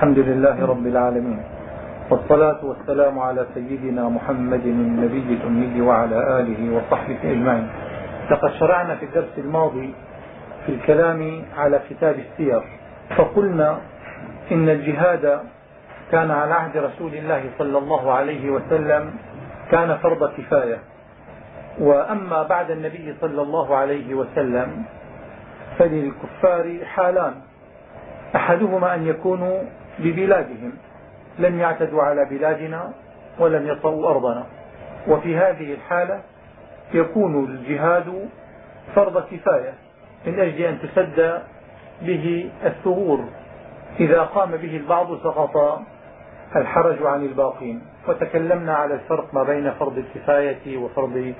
الحمد لله رب العالمين. والصلاة والسلام على سيدنا محمد النبي الأمي وعلى آله وصحبه أجمعين. لقد شرعنا في الدرس الماضي في الكلام على كتاب السير. فقلنا إن الجهاد كان على عهد رسول الله صلى الله عليه وسلم كان فرض كفاية. وأما بعد النبي صلى الله عليه وسلم فللكفار حالان. أحدهما أن يكونوا ببلادهم. لم يعتدوا على بلادنا ولم يطؤوا أرضنا. وفي هذه الحالة يكون الجهاد فرض كفاية من أجل أن تسد به الثغور. إذا قام به البعض سقط الحرج عن الباقين. وتكلمنا على الفرق ما بين فرض الكفاية وفرض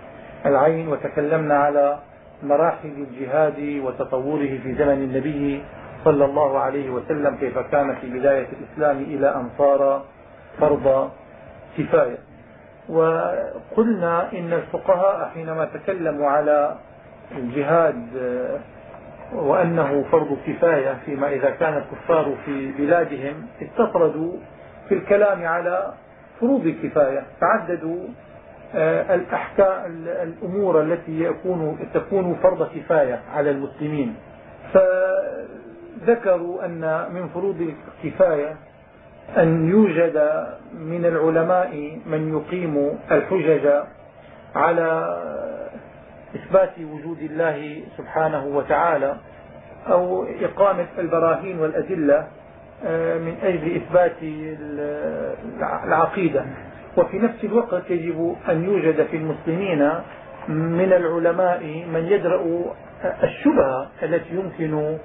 العين. وتكلمنا على مراحل الجهاد وتطوره في زمن النبي صلى الله عليه وسلم كيف كان في بداية الإسلام إلى أن صار فرض كفاية. وقلنا إن الفقهاء حينما تكلموا على الجهاد وأنه فرض كفاية فيما إذا كان الكفار في بلادهم استطردوا في الكلام على فروض الكفاية تعددوا الأحكام الأمور التي يكون تكون فرض كفاية على المسلمين. ذكروا أن من فروض الكفاية أن يوجد من العلماء من يقيم الحجج على إثبات وجود الله سبحانه وتعالى أو إقامة البراهين والأدلة آه، من أجل إثبات العقيدة. وفي نفس الوقت يجب أن يوجد في المسلمين من العلماء من يدرأ الشبهة التي يمكن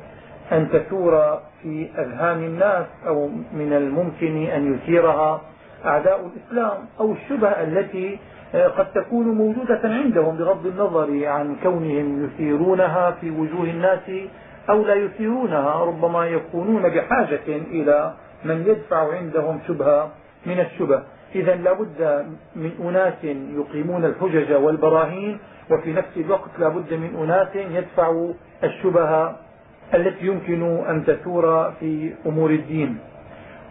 أن تثور في أذهان الناس أو من الممكن أن يثيرها أعداء الإسلام أو الشبهة التي آه، قد تكون موجودة عندهم بغض النظر عن كونهم يثيرونها في وجوه الناس أو لا يثيرونها ربما يكونون بحاجة إلى من يدفع عندهم شبهة من الشبه إذا لابد من أناس يقيمون الحجج والبراهين وفي نفس الوقت لابد من أناس يدفعوا الشبهة التي يمكن أن تثور في أمور الدين.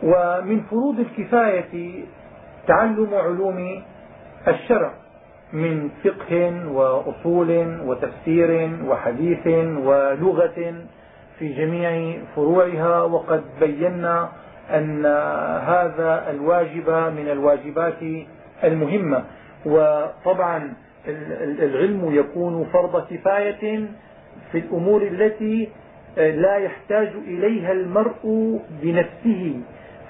ومن فروض الكفاية تعلم علوم الشرع من فقه وأصول وتفسير وحديث ولغة في جميع فروعها وقد بينا أن هذا الواجب من الواجبات المهمة. وطبعا العلم يكون فرض كفاية في الأمور التي لا يحتاج إليها المرء بنفسه.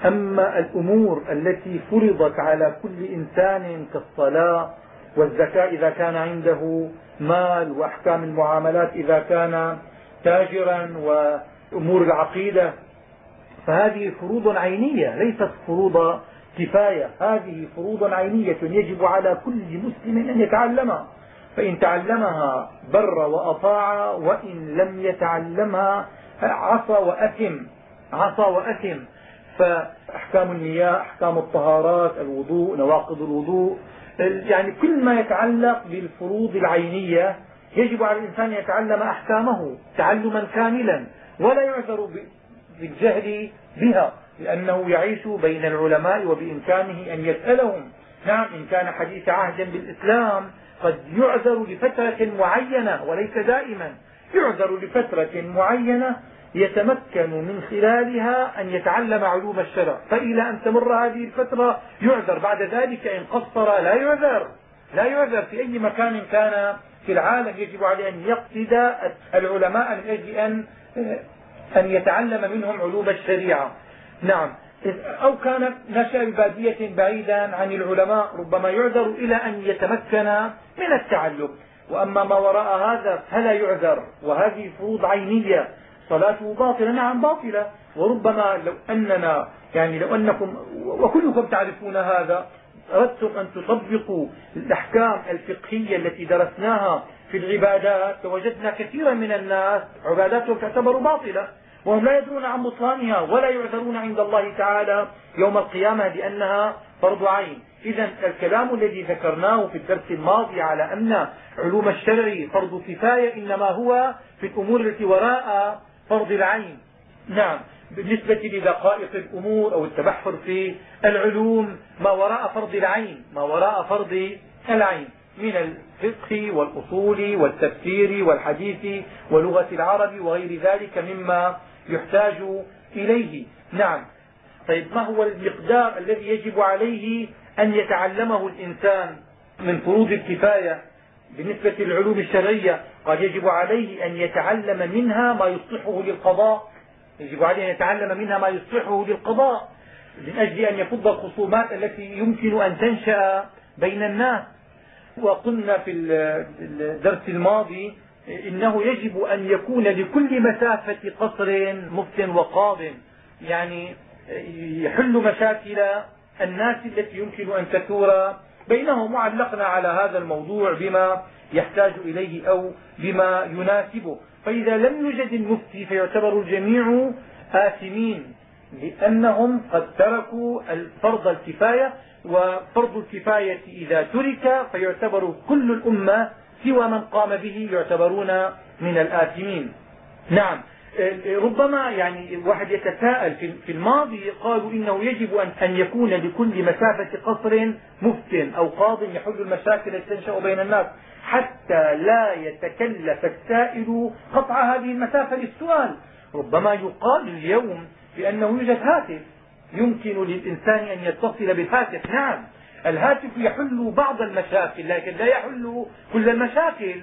أما الأمور التي فرضت على كل إنسان كالصلاة والزكاة إذا كان عنده مال وأحكام المعاملات إذا كان تاجرا وأمور العقيدة فهذه فروض عينية ليست فروض كفاية. هذه فروض عينية يجب على كل مسلم أن يتعلمها. فإن تعلمها بر وأطاع وإن لم يتعلمها عصى وأثم عصى وأثم. فأحكام المياه أحكام الطهارات الوضوء نواقض الوضوء يعني كل ما يتعلق بالفروض العينية يجب على الإنسان أن يتعلم أحكامه تعلما كاملا ولا يعذر بالجهل بها لأنه يعيش بين العلماء وبإمكانه أن يسألهم. نعم إن كان حديث عهد بالإسلام قد يعذر لفترة معينة وليس دائما. يعذر لفترة معينة يتمكن من خلالها أن يتعلم علوم الشرع. فإلى أن تمر هذه الفترة يعذر. بعد ذلك إن قصر لا يعذر. لا يعذر في أي مكان كان في العالم. يجب عليه أن يقصد العلماء. من أجل أن أن يتعلم منهم علوم الشريعة. نعم. أو كان نشأ ببادية بعيدا عن العلماء ربما يعذر إلى أن يتمكن من التعلم. وأما ما وراء هذا فلا يعذر وهذه فروض عينية صلاته باطلة نعم باطلة. وربما لو أننا يعني لو أنكم وكلكم تعرفون هذا أردتم أن تطبقوا الأحكام الفقهية التي درسناها في العبادات فوجدنا كثيرا من الناس عباداتهم تعتبر باطلة. وهم لا يدرون عن بطلانها ولا يعذرون عند الله تعالى يوم القيامة بأنها فرض عين. إذا الكلام الذي ذكرناه في الدرس الماضي على أن علوم الشرع فرض كفاية إنما هو في الأمور التي وراء فرض العين. نعم بالنسبة لدقائق الأمور أو التبحر في العلوم ما وراء فرض العين ما وراء فرض العين. من الفقه والأصول والتفسير والحديث ولغة العرب وغير ذلك مما يحتاج إليه. نعم. طيب ما هو المقدار الذي يجب عليه أن يتعلمه الإنسان من فروض الكفاية بالنسبة للعلوم الشرعية؟ قال يجب عليه أن يتعلم منها ما يصلحه للقضاء. يجب عليه أن يتعلم منها ما يصلحه للقضاء من أجل أن يفض الخصومات التي يمكن أن تنشأ بين الناس. وقلنا في الدرس الماضي إنه يجب أن يكون لكل مسافة قصر مفت وقاض. يعني يحل مشاكل الناس التي يمكن أن تثور. بينهم وعلقنا على هذا الموضوع بما يحتاج إليه أو بما يناسبه. فإذا لم يوجد المفتي فيعتبر الجميع آثمين لأنهم قد تركوا فرض الكفاية وفرض الكفاية إذا ترك فيعتبر كل الأمة سوى من قام به يعتبرون من الآثمين. نعم. ربما يعني واحد يتساءل في الماضي قالوا إنه يجب أن يكون لكل مسافة قصر مفت أو قاض يحل المشاكل التي تنشا بين الناس حتى لا يتكلف السائل قطع هذه المسافة للسؤال. ربما يقال اليوم بأنه يوجد هاتف يمكن للإنسان أن يتصل بالهاتف نعم. الهاتف يحل بعض المشاكل لكن لا يحل كل المشاكل.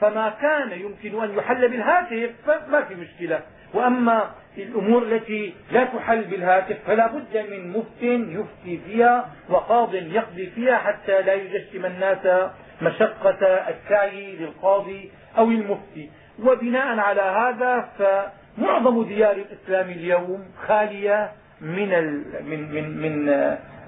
فما كان يمكن أن يحل بالهاتف فما في مشكلة. وأما الأمور التي لا تحل بالهاتف فلا بد من مفت يفتي فيها وقاض يقضي فيها حتى لا يجسم الناس مشقة السعي للقاضي أو المفتي وبناء على هذا فمعظم ديار الإسلام اليوم خالية من من من من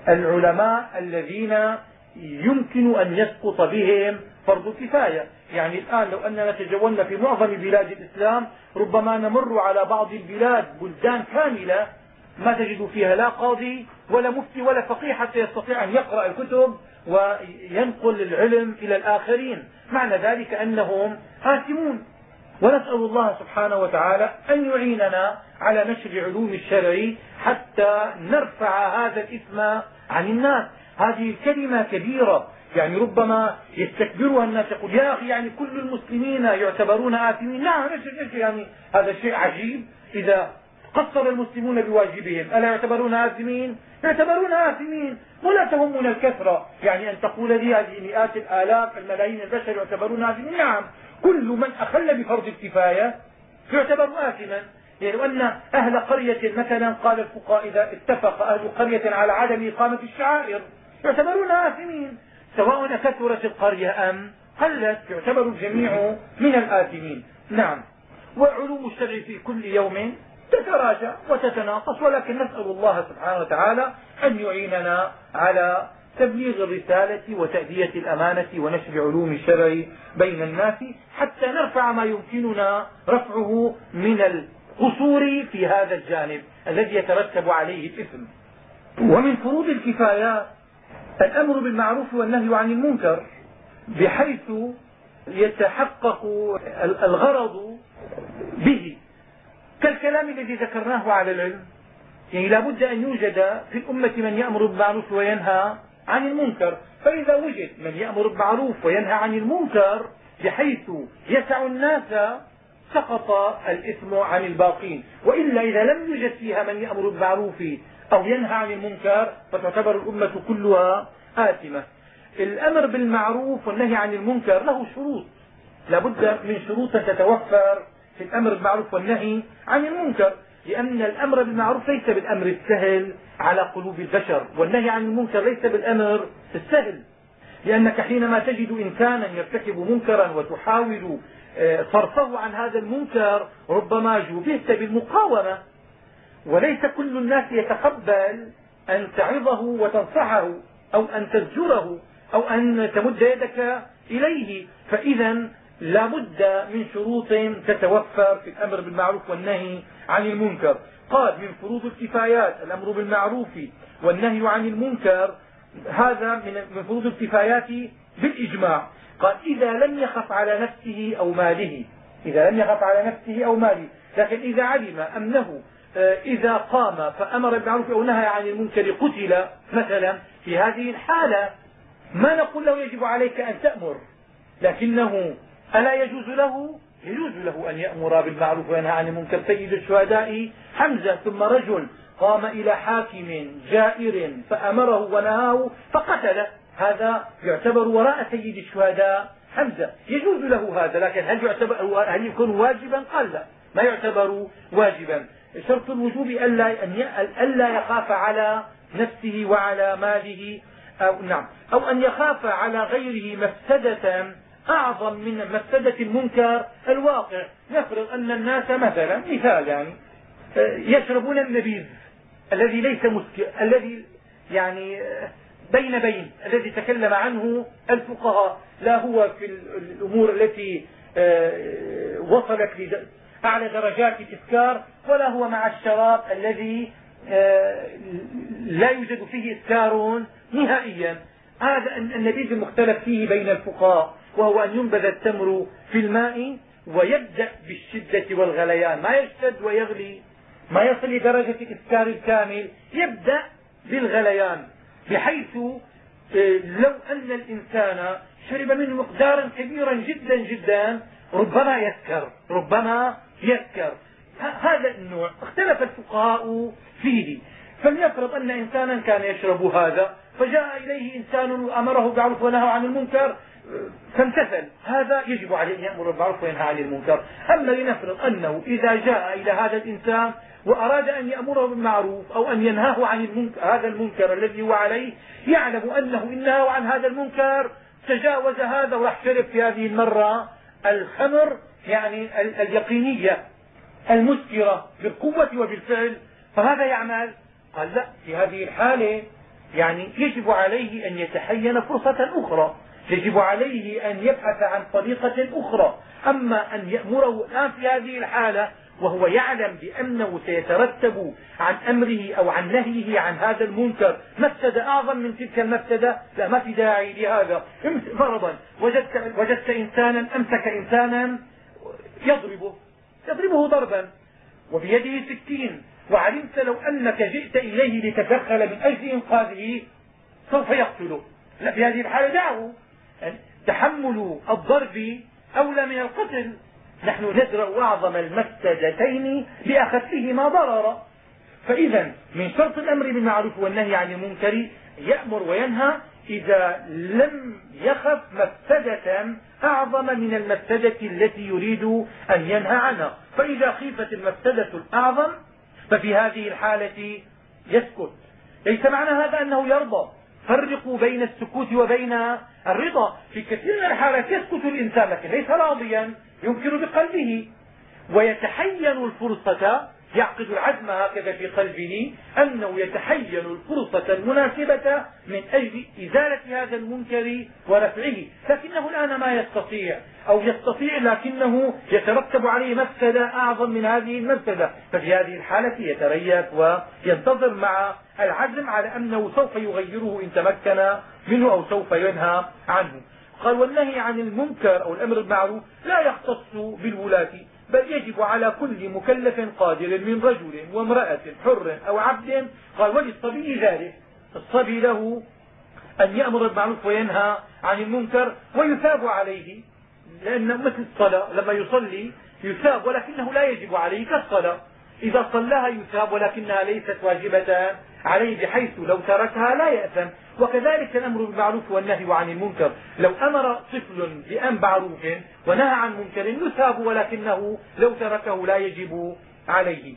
العلماء الذين يمكن أن يسقط بهم فرض الكفاية يعني الآن لو أننا تجولنا في معظم بلاد الإسلام ربما نمر على بعض البلاد بلدان كاملة ما تجد فيها لا قاضي ولا مفتي ولا فقيه حتى يستطيع أن يقرأ الكتب وينقل العلم إلى الآخرين. معنى ذلك أنهم آثمون ونسأل الله سبحانه وتعالى أن يعيننا على نشر علوم الشرع حتى نرفع هذا الإثم عن الناس. هذه الكلمة كبيرة يعني ربما يستكبرها الناس يقول يا أخي يعني كل المسلمين يعتبرون آثمين. نعم إيش يعني هذا شيء عجيب. إذا قصر المسلمون بواجبهم ألا يعتبرون آثمين؟ يعتبرون آثمين. ولا تهمنا الكثرة. يعني أن تقول لي هذه مئات الآلاف الملايين البشر يعتبرون آثمين. نعم كل من أخل بفرض الكفاية يعتبر آثما يعني لو أن أهل قرية مثلا قال الفقهاء إذا اتفق أهل قرية على عدم إقامة الشعائر يعتبرون آثمين سواء كثرت القرية أم قلت يعتبر الجميع من الآثمين. نعم. وعلوم الشرع في كل يوم تتراجع وتتناقص ولكن نسأل الله سبحانه وتعالى أن يعيننا على تبليغ الرسالة وتأدية الأمانة ونشر علوم الشرع بين الناس حتى نرفع ما يمكننا رفعه من القصور في هذا الجانب الذي يترتب عليه الإثم. ومن فروض الكفايات الأمر بالمعروف والنهي عن المنكر بحيث يتحقق الغرض به. كالكلام الذي ذكرناه على العلم يعني لا بد أن يوجد في الأمة من يأمر بالمعروف وينهى عن المنكر. فإذا وجد من يأمر بالمعروف وينهى عن المنكر بحيث يسع الناس سقط الإثم عن الباقين. وإلا إذا لم يوجد فيها من يأمر بالمعروف أو ينهى عن المنكر فتعتبر الأمة كلها آثمة. الأمر بالمعروف والنهي عن المنكر له شروط. لا بد من شروط تتوفر في الأمر بالمعروف والنهي عن المنكر. لأن الأمر بالمعروف ليس بالأمر السهل على قلوب البشر والنهي عن المنكر ليس بالأمر السهل. لأنك حينما تجد إنسانا يرتكب منكرا وتحاول آه، صرفه عن هذا المنكر ربما جوبهت بالمقاومة. وليس كل الناس يتقبل أن تعظه وتنصحه أو أن تزجره أو أن تمد يدك إليه. فإذا لا بد من شروط تتوفر في الأمر بالمعروف والنهي عن المنكر. قال من فروض الكفايات الأمر بالمعروف والنهي عن المنكر هذا من فروض الكفايات بالإجماع. قال إذا لم يخف على نفسه أو ماله إذا لم يخف على نفسه أو ماله. لكن إذا علم أنه آه، إذا قام فأمر بالمعروف أو نهى عن المنكر قتل مثلا في هذه الحالة ما نقول له يجب عليك أن تأمر لكنه ألا يجوز له؟ يجوز له أن يأمر بالمعروف وينهى عن المنكر. سيد الشهداء حمزة ثم رجل قام إلى حاكم جائر فأمره ونهاه فقتله هذا يعتبر وراء سيد الشهداء حمزة. يجوز له هذا لكن هل, يعتبر هل يكون واجبا؟ قال لا ما يعتبر واجبا. شرط الوجوب ألا, ألا يخاف على نفسه وعلى ماله أو, نعم. أو أن يخاف على غيره مفسدة أعظم من مفسدة المنكر الواقع. نفرض أن الناس مثلا مثال يعني يشربون النبيذ الذي ليس مسكر الذي يعني بين بين الذي تكلم عنه الفقهاء. لا هو في الأمور التي آه، وصلت أعلى درجات الإسكار ولا هو مع الشراب الذي آه، لا يوجد فيه إسكار نهائيا. هذا النبيذ المختلف فيه بين الفقهاء. وهو أن ينبذ التمر في الماء ويبدأ بالشدة والغليان. ما يشتد ويغلي ما يصل لدرجة الإسكار الكامل يبدأ بالغليان. بحيث آه، لو أن الإنسان شرب منه مقدارا كبيرا جدا جدا ربما يسكر ربما يسكر. هذا النوع اختلف الفقهاء فيه. فليفرض أن إنسانا كان يشرب هذا فجاء إليه إنسان وأمره بالمعروف ونهى عن المنكر فامتثل. هذا يجب عليه أن يأمر بالمعروف وينهى عن المنكر. أما لنفرض أنه إذا جاء إلى هذا الإنسان وأراد أن يأمره بالمعروف أو أن ينهاه عن المنكر هذا المنكر الذي هو عليه يعلم أنه إن نهاه عن هذا المنكر تجاوز هذا وراح شرب في هذه المرة الخمر يعني اليقينية المسكرة بالقوة وبالفعل. فماذا يعمل. قال لا في هذه الحالة يعني يجب عليه أن يتحين فرصة أخرى. يجب عليه أن يبحث عن طريقة أخرى. أما أن يأمره الآن في هذه الحالة وهو يعلم بأنه سيترتب عن أمره أو عن نهيه عن هذا المنكر مفسدة أعظم من تلك المفسدة. لا ما في داعي لهذا. فرضا. وجدت, وجدت إنسانا أمسك إنسانا يضربه. يضربه ضربا. وبيده سكين وعلمت لو أنك جئت إليه لتدخل من أجل إنقاذه سوف يقتله. لا في هذه الحالة دعه. تحمل الضرب أولى من القتل. نحن ندرأ أعظم المفسدتين بأخفهما ضررا فإذا من شرط الأمر بالمعروف والنهي عن المنكر يأمر وينهى إذا لم يخف مفسدة أعظم من المفسدة التي يريد أن ينهى عنها. فإذا خيفت المفسدة الأعظم ففي هذه الحالة يسكت. ليس معنى هذا أنه يرضى. فرقوا بين السكوت وبين الرضا. في كثير من الحالات يسكت الإنسان لكن ليس راضيا ينكر بقلبه. ويتحين الفرصة يعقد العزم هكذا في قلبه أنه يتحين الفرصة المناسبة من أجل إزالة هذا المنكر ورفعه. لكنه الآن ما يستطيع أو يستطيع لكنه يترتب عليه مفسدة أعظم من هذه المفسدة. ففي هذه الحالة يتريث وينتظر مع العزم على أنه سوف يغيره إن تمكن منه أو سوف ينهى عنه. قال والنهي عن المنكر أو الأمر بالمعروف لا يختص بالولاة بل يجب على كل مكلف قادر من رجل وامرأة حر أو عبد. قال وللصبي ذلك الصبي له أن يأمر بالمعروف وينهى عن المنكر ويثاب عليه لأن مثل الصلاة لما يصلي يثاب ولكنه لا يجب عليه كالصلاة. إذا صلاها يثاب ولكنها ليست واجبة. عليه بحيث لو تركها لا يأثم. وكذلك الأمر بالمعروف والنهي عن المنكر. لو أمر طفل بأمر معروف ونهى عن منكر يثاب ولكنه لو تركه لا يجب عليه.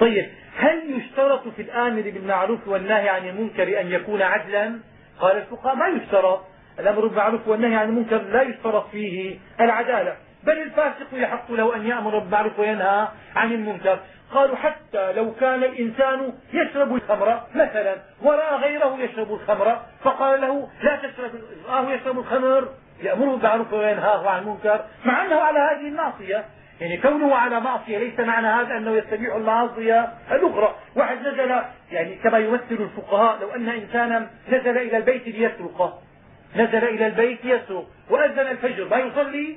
طيب هل يشترط في الآمر بالمعروف والنهي عن المنكر أن يكون عدلا؟ قال الفقهاء ما يشترط. الأمر بالمعروف والنهي عن المنكر لا يشترط فيه العدالة. بل الفاسق يحق له أن يأمر بالمعروف وينهى عن المنكر. قالوا حتى لو كان الإنسان يشرب الخمر مثلا ورأى غيره يشرب الخمر فقال له لا تشرب راه يشرب الخمر. يأمره بالمعروف وينهاه عن المنكر مع أنه على هذه الناصية يعني كونه على معصية ليس معنى هذا أنه يستبيح المعاصي الأخرى. واحد نزل يعني كما يمثل الفقهاء لو أن إنسانا نزل إلى البيت ليسرق. نزل إلى البيت يسرق. وأذن الفجر ما يصلي؟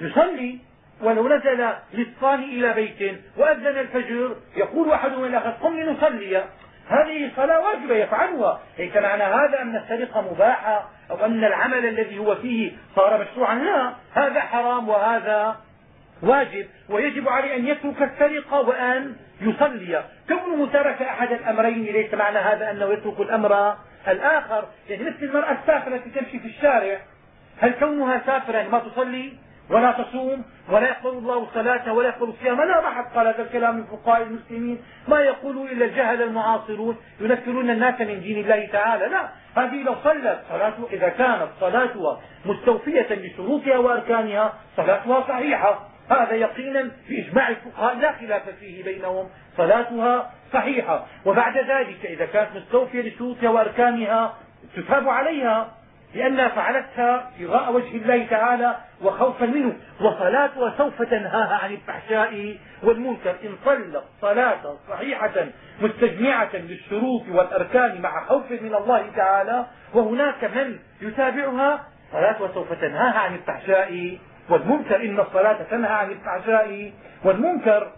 يصلي. ولو نزل للصان إلى بيت وأذن الفجر يقول أحدهم الآخر قم لنصلي. هذه صلاة واجبة يفعلها. ليس معنى هذا أن السرقة مباحة أو أن العمل الذي هو فيه صار مشروعا. لا هذا حرام وهذا واجب ويجب عليه أن يترك السرقة وأن يصلي. كونه ترك أحد الأمرين ليس معنى هذا أنه يترك الأمر الآخر. يعني مثل المرأة السافرة التي تمشي في الشارع هل كونها سافرة ما تصلي؟ ولا تصوم ولا يقبل الله صلاتها ولا يقبل صيامها لا ما قال هذا الكلام من فقهاء المسلمين. ما يقوله إلا الجهل المعاصرون ينفرون الناس من دين الله تعالى. لا هذه لو صلت صلاته إذا كانت صلاتها مستوفية لشروطها وأركانها صلاتها صحيحة. هذا يقينا في إجماع الفقهاء لا خلاف فيه بينهم. صلاتها صحيحة. وبعد ذلك إذا كانت مستوفية لشروطها وأركانها تثاب عليها. لأنها فعلتها ابتغاء وجه الله تعالى وخوفا منه. وصلاتها سوف تنهاها عن الفحشاء والمنكر. إن صلت صلاة صحيحة مستجمعة للشروط والأركان مع خوف من الله تعالى وهناك من يتابعها صلاتها سوف تنهاها عن الفحشاء والمنكر. إن الصلاة تنهى عن الفحشاء والمنكر.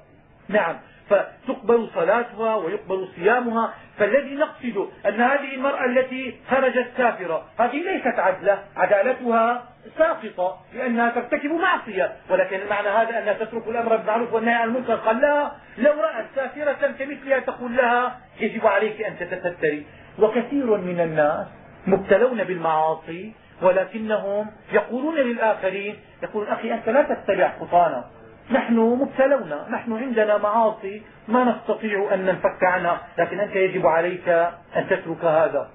نعم. فتقبل صلاتها ويقبل صيامها فالذي نقصد أن هذه المرأة التي خرجت كافرة هذه ليست عدلة عدالتها ساقطة لأنها ترتكب معصية ولكن المعنى هذا أنها تترك الأمر بالمعروف والنهي عن المنكر. قال لها لو رأت كافرة كمثلها تقول لها يجب عليك أن تتستري. وكثير من الناس مبتلون بالمعاصي ولكنهم يقولون للآخرين يقول أخي أنت لا تتبع خطانا نحن مبتلون نحن عندنا معاصي ما نستطيع أن ننفك عنها. لكن أنت يجب عليك أن تترك هذا.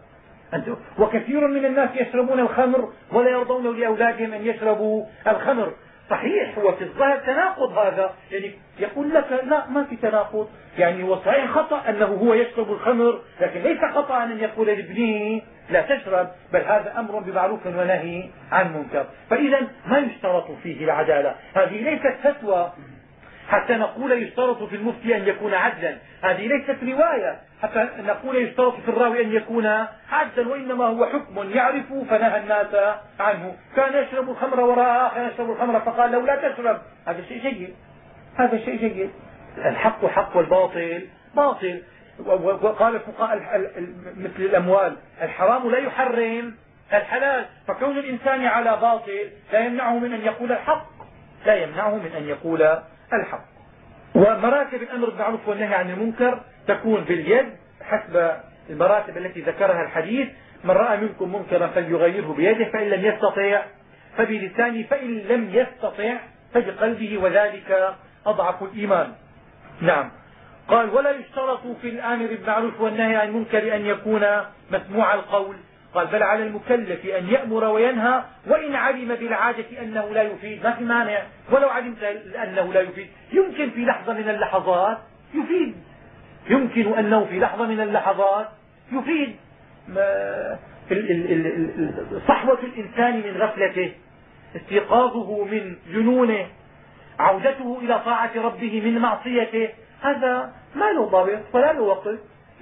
وكثير من الناس يشربون الخمر ولا يرضون لأولادهم أن يشربوا الخمر. صحيح هو في الظاهر تناقض هذا. يعني يقول لك لا ما في تناقض. يعني هو صحيح خطأ أنه هو يشرب الخمر لكن ليس خطأ أن يقول لابنه لا تشرب بل هذا أمر بمعروف ونهي عن منكر. فإذا ما يشترط فيه العدالة؟ هذه ليست فتوى. حتى نقول يشترط في المفتي أن يكون عدلا. هذه ليست رواية. حتى نقول يشترط في الراوي أن يكون عدلا وإنما هو حكم يعرف فنهى الناس عنه. كان يشرب الخمر وراء آخر يشرب الخمر فقال له لا تشرب. هذا شيء جيد. هذا شيء جيد. الحق حق والباطل باطل. وقال الفقهاء مثل الأموال الحرام لا يحرم الحلال فكون الإنسان على باطل لا يمنعه من أن يقول الحق لا يمنعه من أن يقول الحق. ومراتب الأمر بالمعروف والنهي عن المنكر تكون باليد حسب المراتب التي ذكرها الحديث من رأى منكم منكرا فليغيره بيده فإن لم يستطع فبلسانه فإن لم يستطع فبقلبه وذلك أضعف الإيمان. نعم. قال ولا يشترط في الآمر بالمعروف والنهي عن المنكر أن يكون مسموع القول. قال بل على المكلف أن يأمر وينهى وإن علم بالعادة أنه لا يفيد. ما في مانع. ولو علمت أنه لا يفيد. يمكن في لحظة من اللحظات يفيد. يمكن أنه في لحظة من اللحظات يفيد. صحوة الإنسان من غفلته. استيقاظه من جنونه. عودته إلى طاعة ربه من معصيته. هذا ما له ضابط ولا له وقت.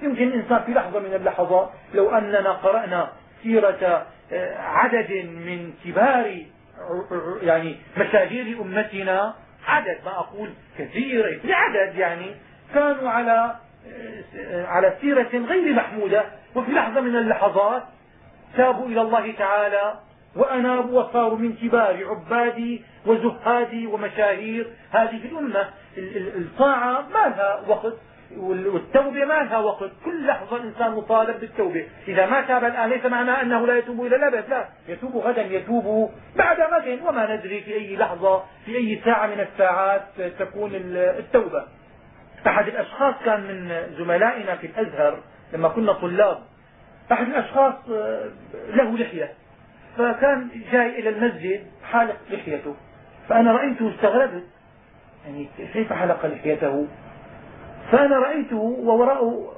يمكن الإنسان في لحظة من اللحظات لو أننا قرأنا سيرة آه، عدد من كبار يعني مشاهير أمتنا عدد ما أقول كثير عدد يعني كانوا على آه، على سيرة غير محمودة. وفي لحظة من اللحظات تابوا إلى الله تعالى وأنابوا وصاروا من كبار عبادي وزهادي ومشاهير. هذه الأمة الطاعة ما لها وقت والتوبة ما لها وقت. كل لحظة الإنسان مطالب بالتوبة. إذا ما تاب الآن ليس معناه أنه لا يتوب إلى الأبد لا. يتوب غدا يتوب بعد غد. وما ندري في أي لحظة في أي ساعة من الساعات تكون التوبة. أحد الأشخاص كان من زملائنا في الأزهر لما كنا طلاب. أحد الأشخاص له لحية. فكان جاي إلى المسجد حالق لحيته. فأنا رأيته استغربت يعني كيف حلق لحيته؟ فأنا رأيته ووراءه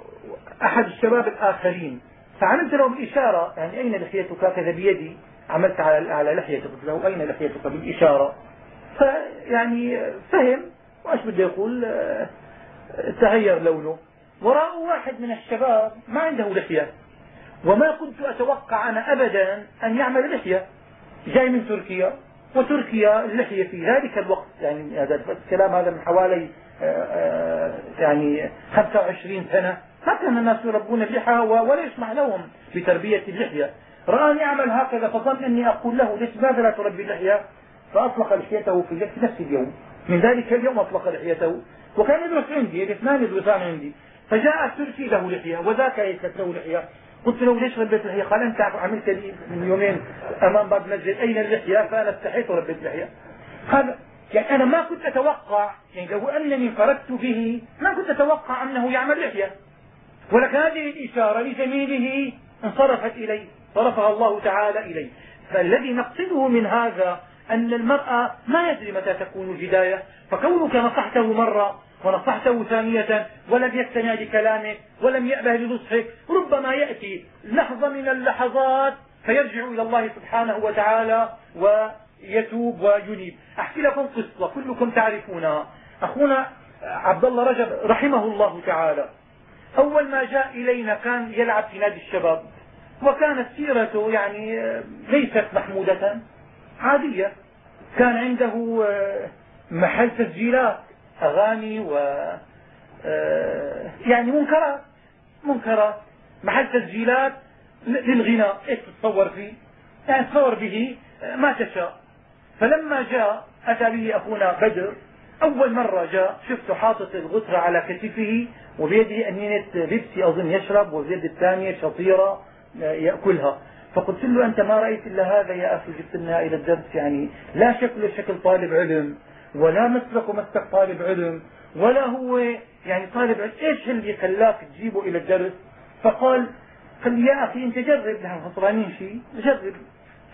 أحد الشباب الآخرين. فعملت له بالإشارة يعني أين لحيتك؟ كذا بيدي. عملت على لحيته قلت له أين لحيتك؟ بالإشارة. فيعني فهم. وإيش بده يقول؟ تغير لونه. وراءه واحد من الشباب ما عنده لحية. وما كنت أتوقع أنا أبدا أن يعمل لحية. جاي من تركيا. وتركيا اللحية في ذلك الوقت. يعني هذا الكلام هذا من حوالي يعني 25 سنة. ما كان الناس يربون اللحى ولا يسمح لهم بتربية اللحية. رآني أعمل هكذا فظن أني أقول له ليش ماذا لا تربي اللحية؟ فأطلق لحيته في نفس اليوم. من ذلك اليوم أطلق لحيته. وكان يدرس عندي الاثنان يدرسان عندي. فجاء التركي له لحية وذاك ليست له لحية. قلت له ليش ربيت لحية قال أنت عملت لي من يومين أمام باب المسجد أين اللحية فأنا استحيت وربيت لحية قال يعني أنا ما كنت أتوقع يعني لو أنني انفردت به ما كنت أتوقع أنه يعمل لحية ولكن هذه الإشارة لجميله انصرفت إليه صرفها الله تعالى إليه. فالذي نقصده من هذا أن المرأة ما يدري متى تكون الهداية. فكونك نصحته مرة ونصحته ثانية ولم يستمع لكلامك ولم يأبه لنصحك ربما يأتي لحظة من اللحظات فيرجع إلى الله سبحانه وتعالى ويتوب وينيب. أحكي لكم قصة كلكم تعرفونها. أخونا عبد الله رجب رحمه الله تعالى. أول ما جاء إلينا كان يلعب في نادي الشباب وكانت سيرته يعني ليست محمودة عادية. كان عنده محل تسجيلات. أغاني و يعني منكرات منكرات محل تسجيلات للغناء. إيش تتصور فيه؟ يعني تصور به ما تشاء. فلما جاء أتى به أخونا بدر. أول مرة جاء شفته حاطط الغترة على كتفه وبيده أنينة بيبسي أظن يشرب وبيد الثانية شطيرة يأكلها. فقلت له أنت ما رأيت إلا هذا يا أخي جبت لنا إلى الدرس يعني لا شكله شكل طالب علم. ولا مسلكه مسلك طالب علم ولا هو يعني طالب علم إيش اللي خلاك تجيبه إلى الدرس؟ فقال قال لي يا أخي أنت جرب. نحن خسرانين شيء جرب.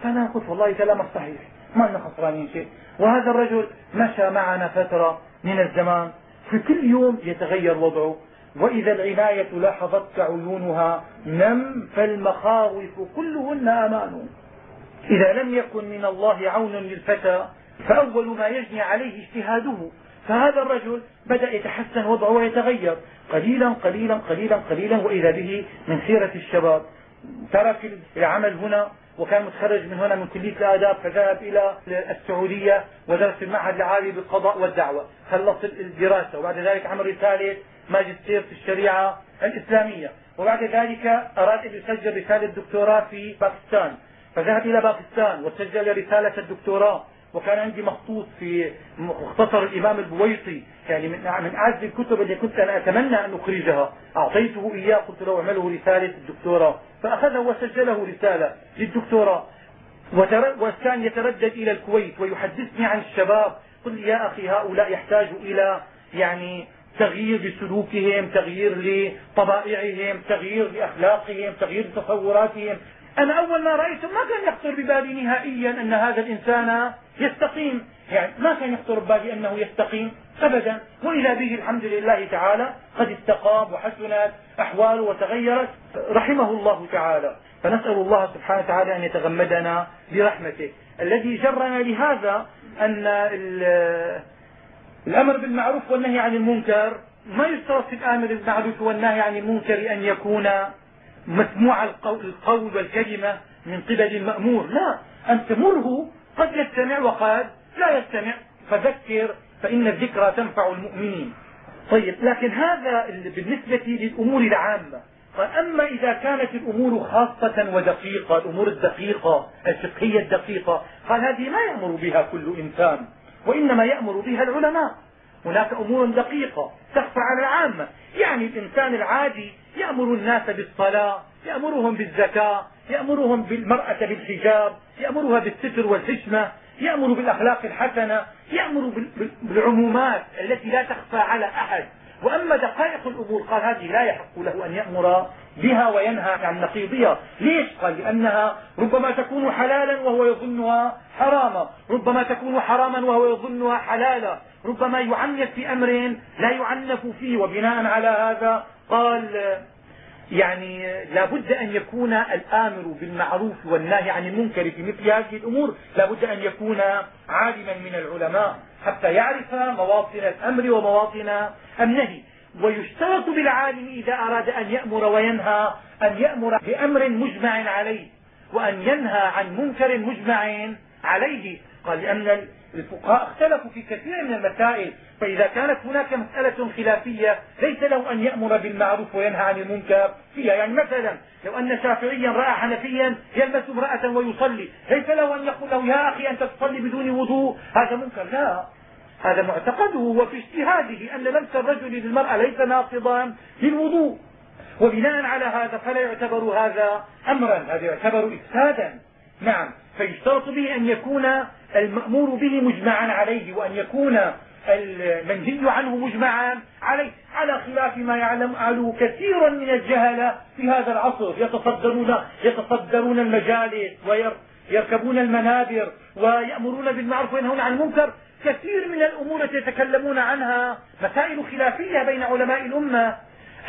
فأنا قلت والله كلامك صحيح. ما لنا خسرانين شيء. وهذا الرجل مشى معنا فترة من الزمان. في كل يوم يتغير وضعه. وإذا العناية لاحظتك عيونها نم فالمخاوف كلهن أمان إذا لم يكن من الله عون للفتى فأول ما يجني عليه اجتهاده فهذا الرجل بدأ يتحسن وضعه ويتغير. قليلا قليلا قليلا قليلا وإذا به من خيرة الشباب. ترك العمل هنا وكان متخرج من هنا من كلية الآداب فذهب إلى السعودية ودرس في المعهد العالي بالقضاء والدعوة. خلص الدراسة وبعد ذلك عمل رسالة ماجستير في الشريعة الإسلامية. وبعد ذلك أراد أن يسجل رسالة دكتوراه في باكستان. فذهب إلى باكستان وسجل رسالة الدكتوراه. وكان عندي مخطوط في مختصر الإمام البويطي يعني من من أعز الكتب التي كنت أنا أتمنى أن أخرجها. أعطيته إياه قلت له اعمله رسالة الدكتوراه فأخذه وسجله رسالة للدكتوراه وكان يتردد إلى الكويت ويحدثني عن الشباب. قل يا أخي هؤلاء يحتاجوا إلى يعني تغيير لسلوكهم تغيير لطبائعهم تغيير لأخلاقهم تغيير لتصوراتهم. أنا أول ما رأيته ما كان يخطر ببالي نهائيا أن هذا الإنسان يستقيم. يعني ما كان يخطر ببالي أنه يستقيم أبدا. وإذا به الحمد لله تعالى قد استقام وحسنت أحواله وتغيرت رحمه الله تعالى. فنسأل الله سبحانه وتعالى أن يتغمدنا برحمته. الذي جرنا لهذا أن الأمر بالمعروف والنهي عن المنكر ما يشترط في الآمر بالمعروف والنهي عن المنكر أن يكون مسموع القول والكلمة من قبل المأمور. لا أن تمره قد يستمع وقد لا يستمع فذكر فإن الذكرى تنفع المؤمنين. طيب لكن هذا بالنسبة للأمور العامة. قال أما إذا كانت الأمور خاصة ودقيقة الأمور الدقيقة الفقهية الدقيقة قال هذه ما يأمر بها كل إنسان وإنما يأمر بها العلماء. هناك أمور دقيقة تخفى على العامة. يعني الإنسان العادي يأمر الناس بالصلاة يأمرهم بالزكاة يأمرهم بالمرأة بالحجاب يأمرها بالستر والحشمة يأمر بالأخلاق الحسنة يأمر بالعمومات التي لا تخفى على أحد. وأما دقائق الأمور قال هذه لا يحق له أن يأمر بها وينهى عن نقيضها. ليش؟ قال لأنها ربما تكون حلالا وهو يظنها حراما. ربما تكون حراما وهو يظنها حلالا. ربما يعنف في أمر لا يعنف فيه. وبناء على هذا قال يعني لا بد أن يكون الآمر بالمعروف والنهي عن المنكر في مثل هذه الأمور لا بد أن يكون عالما من العلماء حتى يعرف مواطن الأمر ومواطن النهي. ويشترط بالعالم إذا أراد أن يأمر وينهى أن يأمر بأمر مجمع عليه وأن ينهى عن منكر مجمع عليه. قال لأن الفقهاء اختلفوا في كثير من المسائل فإذا كانت هناك مسألة خلافية ليس له أن يأمر بالمعروف وينهى عن المنكر. فيها يعني مثلا لو أن شافعيا رأى حنفيا يلمس امرأة ويصلي ليس له أن يقول له يا أخي أنت تصلي بدون وضوء؟ هذا منكر. لا. هذا معتقده وفي اجتهاده أن لمس الرجل للمرأة ليس ناقضا للوضوء. وبناء على هذا فلا يعتبر هذا أمرا هذا يعتبر إفسادا. نعم. فيشترط به أن يكون المأمور به مجمعا عليه وأن يكون المنهي عنه مجمعا عليه. على خلاف ما يعلم اهله كثير من الجهلة في هذا العصر. يتصدرون يتصدرون المجالس ويركبون المنابر ويأمرون بالمعروف وينهون عن المنكر. كثير من الأمور التي يتكلمون عنها مسائل خلافية بين علماء الأمة.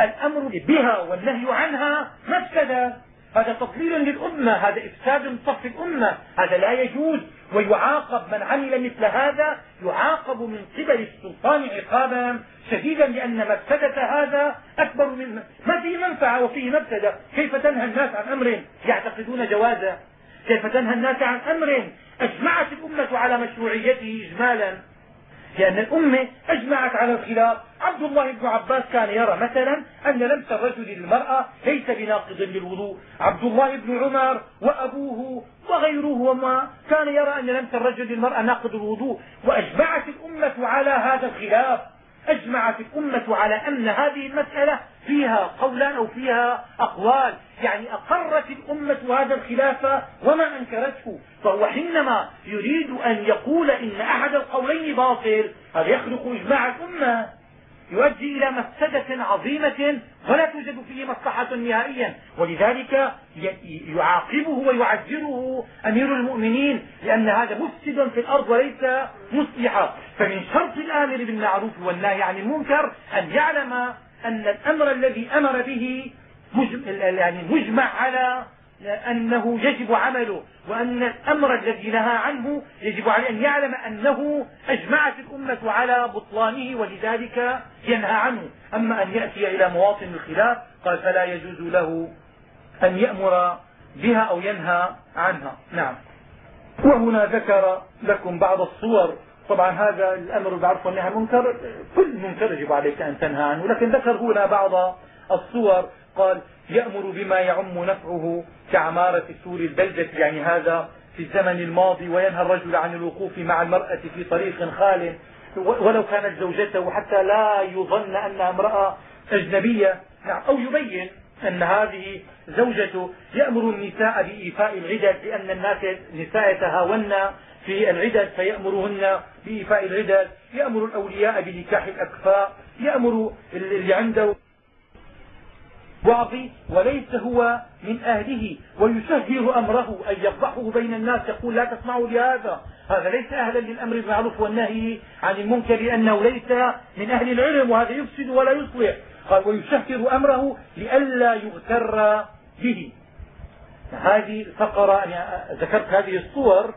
الأمر بها والنهي عنها مفسده هذا تضليل للأمة هذا إفساد صف الأمة هذا لا يجوز. ويعاقب من عمل مثل هذا يعاقب من قبل السلطان عقابا شديدا لأن مفسدة هذا أكبر من ما فيه منفعة وفيه مفسدة. كيف تنهى الناس عن أمر يعتقدون جوازه؟ كيف تنهى الناس عن أمر أجمعت الأمة على مشروعيته إجمالا؟ لأن الأمة أجمعت على الخلاف. عبد الله بن عباس كان يرى مثلا أن لمس الرجل للمرأة ليس بناقض للوضوء. عبد الله بن عمر وأبوه وغيره وما كان يرى أن لمس الرجل للمرأة ناقض الوضوء. وأجمعت الأمة على هذا الخلاف. أجمعت الأمة على أن هذه المسألة فيها قولان أو فيها أقوال. يعني أقرت الأمة هذا الخلاف وما أنكرته. فهو حينما يريد أن يقول إن أحد القولين باطل هذا يخلق إجماع الأمة. يؤدي إلى مفسدة عظيمة ولا توجد فيه مصلحة نهائيا. ولذلك يعاقبه ويعذره أمير المؤمنين لأن هذا مفسد في الأرض وليس مصلحا فمن شرط الآمر بالمعروف والنهي عن المنكر أن يعلم أن الأمر الذي أمر به يعني مجمع على أنه يجب عمله وأن الأمر الذي نهى عنه يجب عليه أن يعلم أنه أجمعت الأمة على بطلانه ولذلك ينهى عنه. أما أن يأتي إلى مواطن الخلاف قال فلا يجوز له أن يأمر بها أو ينهى عنها. نعم. وهنا ذكر لكم بعض الصور. طبعا هذا الأمر بالمعروف والنهي عن المنكر كل منكر يجب عليك أن تنهى عنه لكن ذكر هنا بعض الصور. قال يأمر بما يعم نفعه كعمارة سور البلدة يعني هذا في الزمن الماضي وينهى الرجل عن الوقوف مع المرأة في طريق خال. ولو كانت زوجته حتى لا يظن أنها امرأة أجنبية نعم أو يبين أن هذه زوجته يأمر النساء بإيفاء العدد لأن الناس النساء يتهاون في العدد فيأمرهن بإيفاء العدد. يأمر الأولياء بنكاح الأكفاء يأمر اللي عنده واضي وليس هو من أهله ويسهل أمره أن يفضحه بين الناس يقول لا تسمعوا لهذا. هذا ليس أهلا للأمر بالمعروف والنهي عن المنكر لأنه ليس من أهل العلم وهذا يفسد ولا يصلح. قال ويسهل أمره لئلا يغتر به. هذه الفقرة ذكرت هذه الصور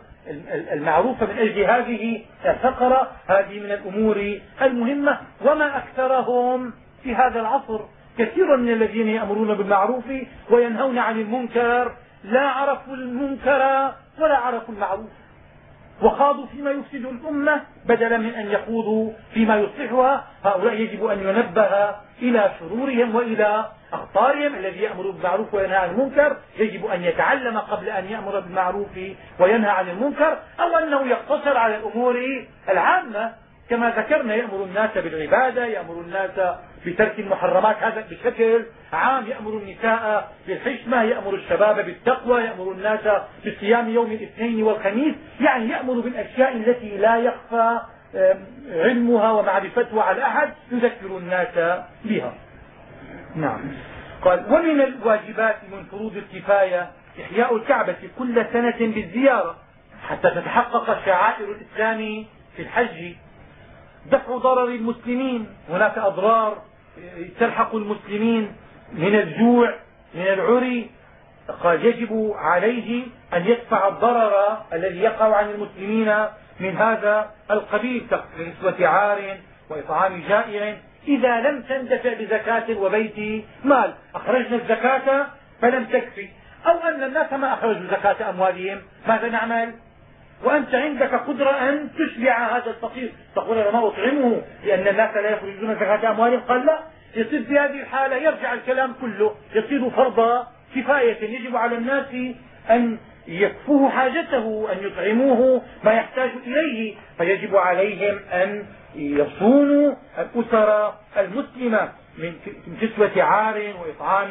المعروفة من أجل هذه الفقرة هذه من الأمور المهمة. وما أكثرهم في هذا العصر. كثير من الذين يأمرون بالمعروف وينهون عن المنكر لا عرفوا المنكر ولا عرفوا المعروف. وخاضوا فيما يفسد الأمة بدلا من أن يخوضوا فيما يصلحها. هؤلاء يجب أن ينبه إلى شرورهم وإلى أخطارهم. الذي يأمر بالمعروف وينهى عن المنكر يجب أن يتعلم قبل أن يأمر بالمعروف وينهى عن المنكر أو أنه يقتصر على الأمور العامة. كما ذكرنا يأمر الناس بالعبادة يأمر الناس بترك المحرمات هذا بشكل عام يأمر النساء بالحشمة يأمر الشباب بالتقوى يأمر الناس بصيام يوم الاثنين والخميس يعني يأمر بالأشياء التي لا يخفى علمها ومعرفتها على أحد يذكر الناس بها. نعم. قال ومن الواجبات من فروض الكفاية إحياء الكعبة كل سنة بالزيارة حتى تتحقق شعائر الإسلام في الحج. دفع ضرر المسلمين. هناك أضرار تلحق المسلمين من الجوع من العري. قال يجب عليه أن يدفع الضرر الذي يقع عن المسلمين من هذا القبيل كنسوة عار وإطعام جائع إذا لم تندفع بزكاة وبيت مال أخرجنا الزكاة فلم تكفي. أو أن الناس ما أخرجوا زكاة أموالهم ماذا نعمل؟ وأنت عندك قدرة أن تشبع هذا الفقير. تقول أنا ما أطعمه لأن الناس لا يخرجون زكاة أموالهم. قال لا يصير في هذه الحالة يرجع الكلام كله يصير فرض كفاية. يجب على الناس أن يكفوه حاجته أن يطعموه ما يحتاج إليه. فيجب عليهم أن يصونوا الأسر المسلمة من كسوة عار وإطعام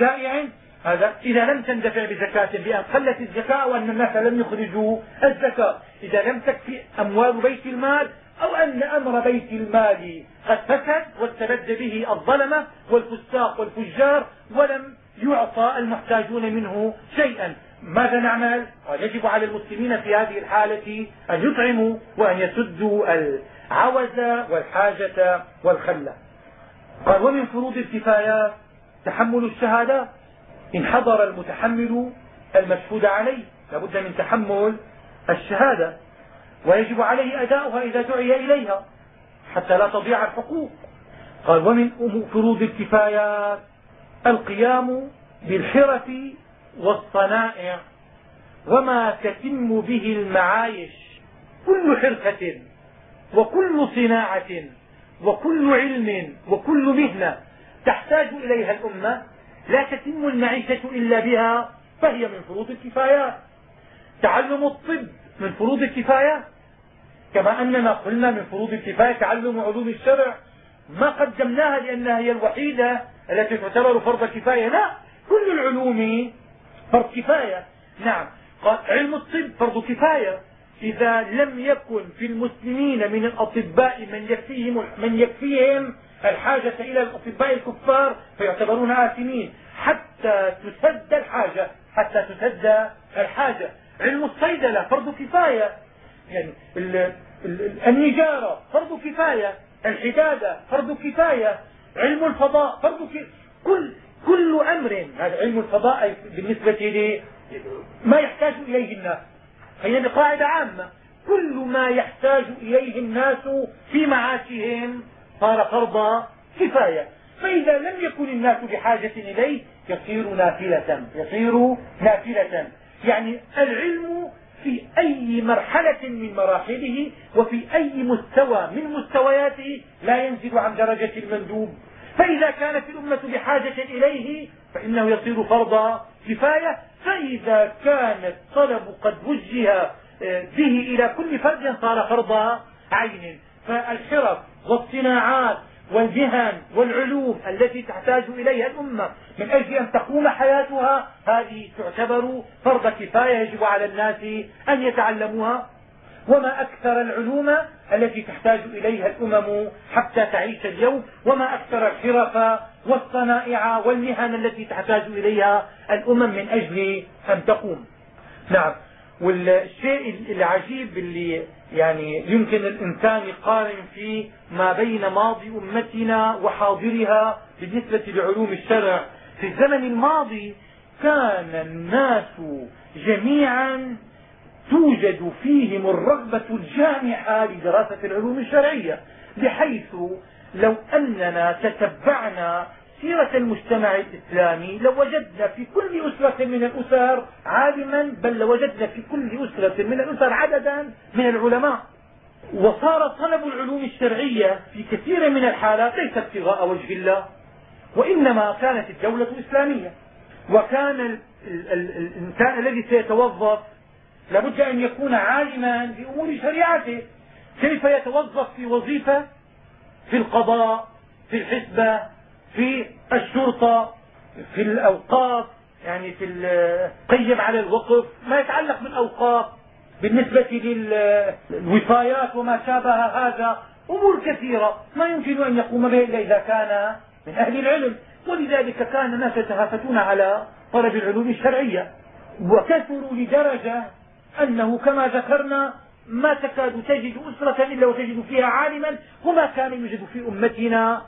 جائع. هذا إذا لم تندفع بزكاة بأن قلت الزكاة وأن الناس لم يخرجوا الزكاة. إذا لم تكفي أموال بيت المال أو أن أمر بيت المال قد فسد واستبد به الظلمة والفساق والفجار ولم يعطى المحتاجون منه شيئا. ماذا نعمل؟ قال يجب على المسلمين في هذه الحالة أن يطعموا وأن يسدوا العوز والحاجة والخلة. قال ومن فروض الكفايات تحمل الشهادات إن حضر المتحمل المشهود عليه. لابد من تحمل الشهادة ويجب عليه أداؤها إذا دعي إليها حتى لا تضيع الحقوق. قال ومن فروض الكفايات القيام بالحرف والصنائع وما تتم به المعايش كل حرفة وكل صناعة وكل علم وكل مهنة تحتاج إليها الأمة لا تتم المعيشة إلا بها فهي من فروض الكفايات تعلم الطب من فروض الكفايات كما أننا قلنا من فروض الكفاية تعلم علوم الشرع. ما قدمناها لأنها هي الوحيدة التي تعتبر فرض كفاية. لا كل العلوم فرض كفاية. نعم. علم الطب فرض كفاية. إذا لم يكن في المسلمين من الأطباء من يكفيهم, من يكفيهم الحاجة إلى الأطباء الكفار فيعتبرون آثمين. حتى تسد الحاجة حتى تسد الحاجة. علم الصيدلة فرض كفاية. يعني النجارة فرض كفاية. الحدادة فرض كفاية. علم الفضاء فرض كفاية كل كل أمر. هذا علم الفضاء بالنسبة ما يحتاج إليه الناس. هي قاعدة عامة. كل ما يحتاج إليه الناس في معاشهم صار فرض كفاية. فإذا لم يكن الناس بحاجة إليه يصير نافلة. يصير نافلة. يعني العلم في أي مرحلة من مراحله وفي أي مستوى من مستوياته لا ينزل عن درجة المندوب. فإذا كانت الأمة بحاجة إليه فإنه يصير فرض كفاية. فإذا كان الطلب قد وجه آه، به إلى كل فرد صار فرض عين. فالحرف والصناعات والمهن والعلوم التي تحتاج إليها الأمة من أجل أن تقوم حياتها هذه تعتبر فرض كفاية يجب على الناس أن يتعلموها. وما أكثر العلوم التي تحتاج إليها الأمم حتى تعيش اليوم وما أكثر الحرف والصنائع والمهن التي تحتاج إليها الأمم من أجل أن تقوم. نعم. والشيء العجيب اللي يعني يمكن الإنسان يقارن فيه ما بين ماضي أمتنا وحاضرها بالنسبة لعلوم الشرع. في الزمن الماضي كان الناس جميعا توجد فيهم الرغبة الجامحة لدراسة العلوم الشرعية بحيث لو أننا تتبعنا سيرة المجتمع الإسلامي لوجدنا في كل أسرة من الأسر عالما بل لوجدنا في كل أسرة من الأسر عددا من العلماء. وصار طلب العلوم الشرعية في كثير من الحالات ليس ابتغاء وجه الله وإنما كانت الدولة إسلامية. وكان الإنسان الذي سيتوظف لابد أن يكون عالما بأمور شريعته. كيف يتوظف في وظيفة؟ في القضاء في الحسبة في الشرطة في الأوقاف يعني في القيم على الوقف ما يتعلق بالأوقاف بالنسبة للوصايات وما شابه هذا أمور كثيرة. ما يمكن أن يقوم به إلا إذا كان من أهل العلم. ولذلك كان الناس يتهافتون على طلب العلوم الشرعية. وكثروا لدرجة أنه كما ذكرنا ما تكاد تجد أسرة إلا وتجد فيها عالما وما كان يوجد في أمتنا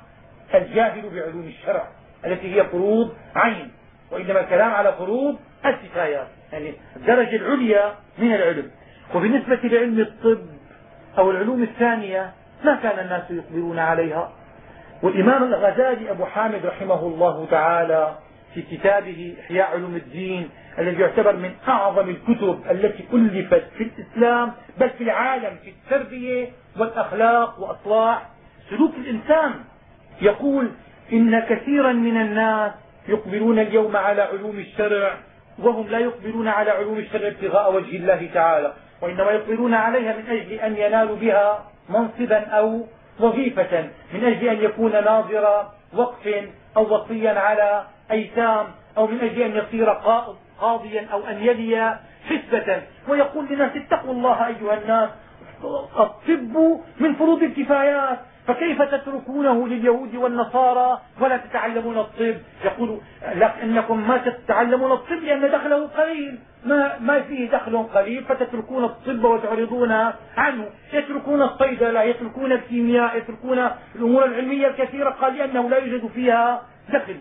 الجاهل بعلوم الشرع التي هي فروض عين وإنما الكلام على فروض الكفايات يعني الدرجة العليا من العلم. وبالنسبة لعلم الطب أو العلوم الثانية ما كان الناس يقبلون عليها. والإمام الغزالي أبو حامد رحمه الله تعالى في كتابه إحياء علوم الدين الذي يعتبر من أعظم الكتب التي ألفت في الإسلام بل في العالم في التربية والأخلاق وإصلاح. سلوك الإنسان يقول إن كثيرا من الناس يقبلون اليوم على علوم الشرع وهم لا يقبلون على علوم الشرع ابتغاء وجه الله تعالى وإنما يقبلون عليها من أجل أن ينالوا بها منصبا أو وظيفة من أجل أن يكون ناظر وقف أو وصيا على أيتام أو من أجل أن يصير قاضيا أو أن يلي حسبة. ويقول للناس اتقوا الله أيها الناس الطب من فروض الكفايات. فكيف تتركونه لليهود والنصارى ولا تتعلمون الطب؟ يقول لكنكم ما تتعلمون الطب لأن دخله قليل. ما, ما فيه دخل قليل فتتركون الطب وتعرضون عنه. يتركون الصيدلة يتركون الكيمياء يتركون الأمور العلمية الكثيرة. قال لأنه لا يوجد فيها دخل.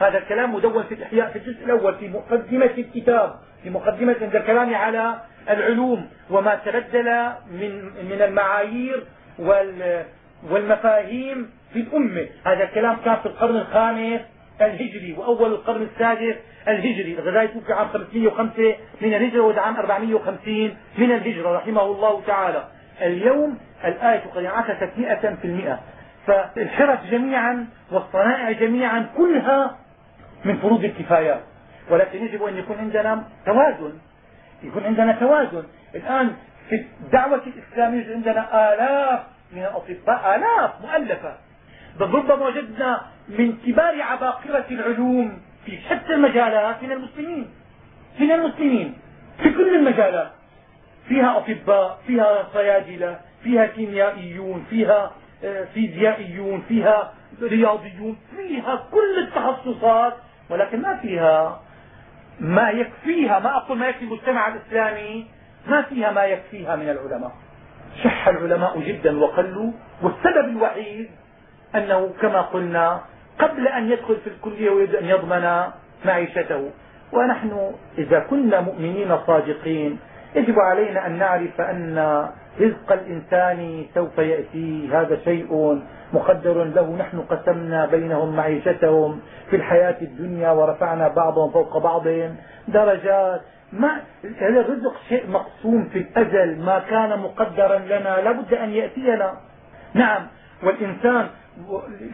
هذا الكلام مدون في الإحياء في الجزء الأول في مقدمة الكتاب في مقدمة عند الكلام على العلوم وما تبدل من من المعايير وال والمفاهيم في الأمة. هذا الكلام كان في القرن الخامس الهجري وأول القرن السادس الهجري. الغزالي توفي عام 505 من الهجرة وده عام 450 من الهجرة رحمه الله تعالى. اليوم الآية قد انعكست 100% فالحرف جميعا والصنائع جميعا كلها من فروض الكفايات. ولكن يجب أن يكون عندنا توازن. يكون عندنا توازن. الآن في الدعوة الإسلامية عندنا آلاف من الأطباء آلاف مؤلفة. بل ربما وجدنا من كبار عباقرة العلوم في شتى المجالات من المسلمين. من المسلمين. في كل المجالات. فيها أطباء فيها صيادلة فيها كيميائيون فيها آه، فيزيائيون فيها رياضيون فيها كل التخصصات ولكن ما فيها ما يكفيها ما أقول ما يكفي المجتمع الإسلامي ما فيها ما يكفيها من العلماء. شح العلماء جدا وقلوا والسبب الوحيد أنه كما قلنا قبل أن يدخل في الكلية ويريد أن يضمن معيشته. ونحن إذا كنا مؤمنين صادقين يجب علينا أن نعرف أن رزق الإنسان سوف يأتي. هذا شيء مقدر له. نحن قسمنا بينهم معيشتهم في الحياة الدنيا ورفعنا بعضهم فوق بعض درجات ما الرزق شيء مقسوم في الأزل ما كان مقدرا لنا لابد أن يأتينا. نعم والإنسان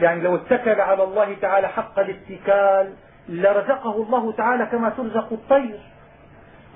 يعني لو اتكل على الله تعالى حق الاتكال لرزقه الله تعالى كما ترزق الطير.